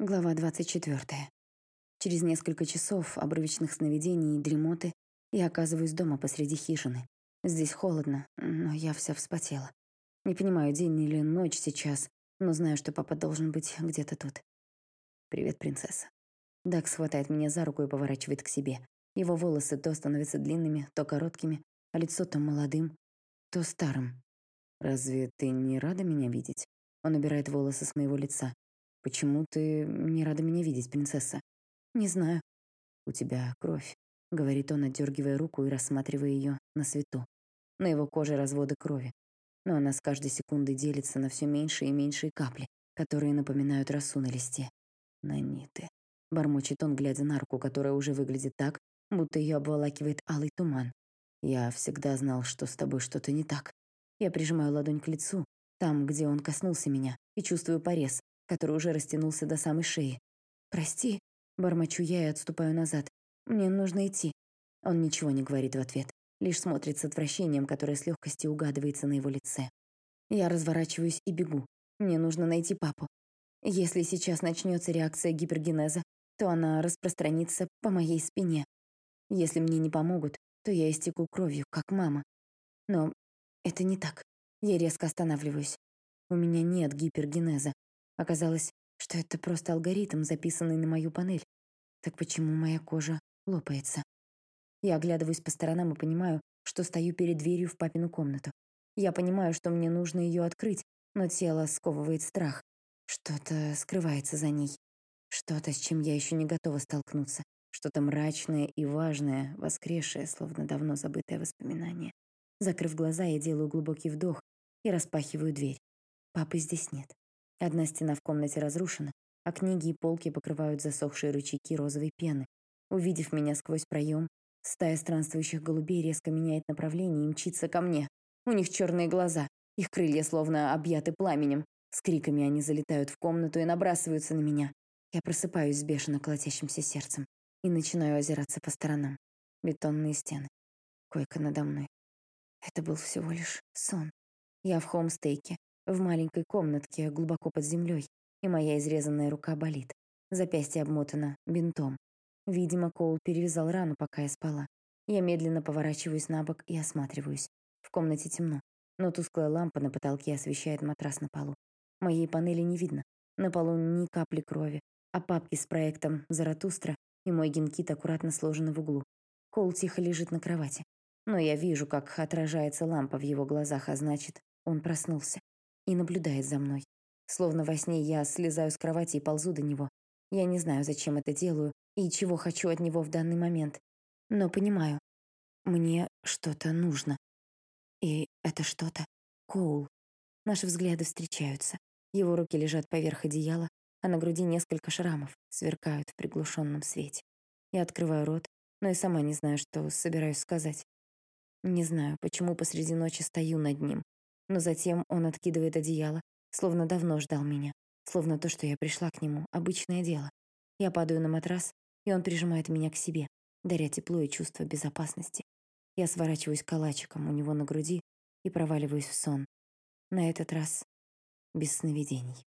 Глава 24. Через несколько часов обрывочных сновидений и дремоты я оказываюсь дома посреди хижины. Здесь холодно, но я вся вспотела. Не понимаю, день или ночь сейчас, но знаю, что папа должен быть где-то тут. «Привет, принцесса». Дакс хватает меня за руку и поворачивает к себе. Его волосы то становятся длинными, то короткими, а лицо то молодым, то старым. «Разве ты не рада меня видеть?» Он убирает волосы с моего лица. «Почему ты не рада меня видеть, принцесса?» «Не знаю». «У тебя кровь», — говорит он, отдергивая руку и рассматривая ее на свету. На его коже разводы крови. Но она с каждой секундой делится на все меньше и меньшие капли, которые напоминают росу на листе. «Наниты», — бормочет он, глядя на руку, которая уже выглядит так, будто ее обволакивает алый туман. «Я всегда знал, что с тобой что-то не так». Я прижимаю ладонь к лицу, там, где он коснулся меня, и чувствую порез, который уже растянулся до самой шеи. «Прости», — бормочу я и отступаю назад. «Мне нужно идти». Он ничего не говорит в ответ, лишь смотрит с отвращением, которое с легкостью угадывается на его лице. Я разворачиваюсь и бегу. Мне нужно найти папу. Если сейчас начнется реакция гипергенеза, то она распространится по моей спине. Если мне не помогут, то я истеку кровью, как мама. Но это не так. Я резко останавливаюсь. У меня нет гипергенеза. Оказалось, что это просто алгоритм, записанный на мою панель. Так почему моя кожа лопается? Я оглядываюсь по сторонам и понимаю, что стою перед дверью в папину комнату. Я понимаю, что мне нужно ее открыть, но тело сковывает страх. Что-то скрывается за ней. Что-то, с чем я еще не готова столкнуться. Что-то мрачное и важное, воскресшее, словно давно забытое воспоминание. Закрыв глаза, я делаю глубокий вдох и распахиваю дверь. Папы здесь нет. Одна стена в комнате разрушена, а книги и полки покрывают засохшие ручейки розовой пены. Увидев меня сквозь проем, стая странствующих голубей резко меняет направление и мчится ко мне. У них черные глаза, их крылья словно объяты пламенем. С криками они залетают в комнату и набрасываются на меня. Я просыпаюсь с бешено колотящимся сердцем и начинаю озираться по сторонам. Бетонные стены. Койка надо мной. Это был всего лишь сон. Я в хоумстейке, в маленькой комнатке, глубоко под землей, и моя изрезанная рука болит. Запястье обмотано бинтом. Видимо, Коул перевязал рану, пока я спала. Я медленно поворачиваюсь на бок и осматриваюсь. В комнате темно, но тусклая лампа на потолке освещает матрас на полу. Моей панели не видно. На полу ни капли крови, а папки с проектом «Заратустра» и мой генкит аккуратно сложены в углу. Коул тихо лежит на кровати. Но я вижу, как отражается лампа в его глазах, а значит, он проснулся и наблюдает за мной. Словно во сне я слезаю с кровати и ползу до него. Я не знаю, зачем это делаю и чего хочу от него в данный момент. Но понимаю, мне что-то нужно. И это что-то Коул. Наши взгляды встречаются. Его руки лежат поверх одеяла, а на груди несколько шрамов сверкают в приглушенном свете. Я открываю рот, но и сама не знаю, что собираюсь сказать. Не знаю, почему посреди ночи стою над ним, но затем он откидывает одеяло, словно давно ждал меня, словно то, что я пришла к нему, обычное дело. Я падаю на матрас, и он прижимает меня к себе, даря тепло и чувство безопасности. Я сворачиваюсь калачиком у него на груди и проваливаюсь в сон. На этот раз без сновидений.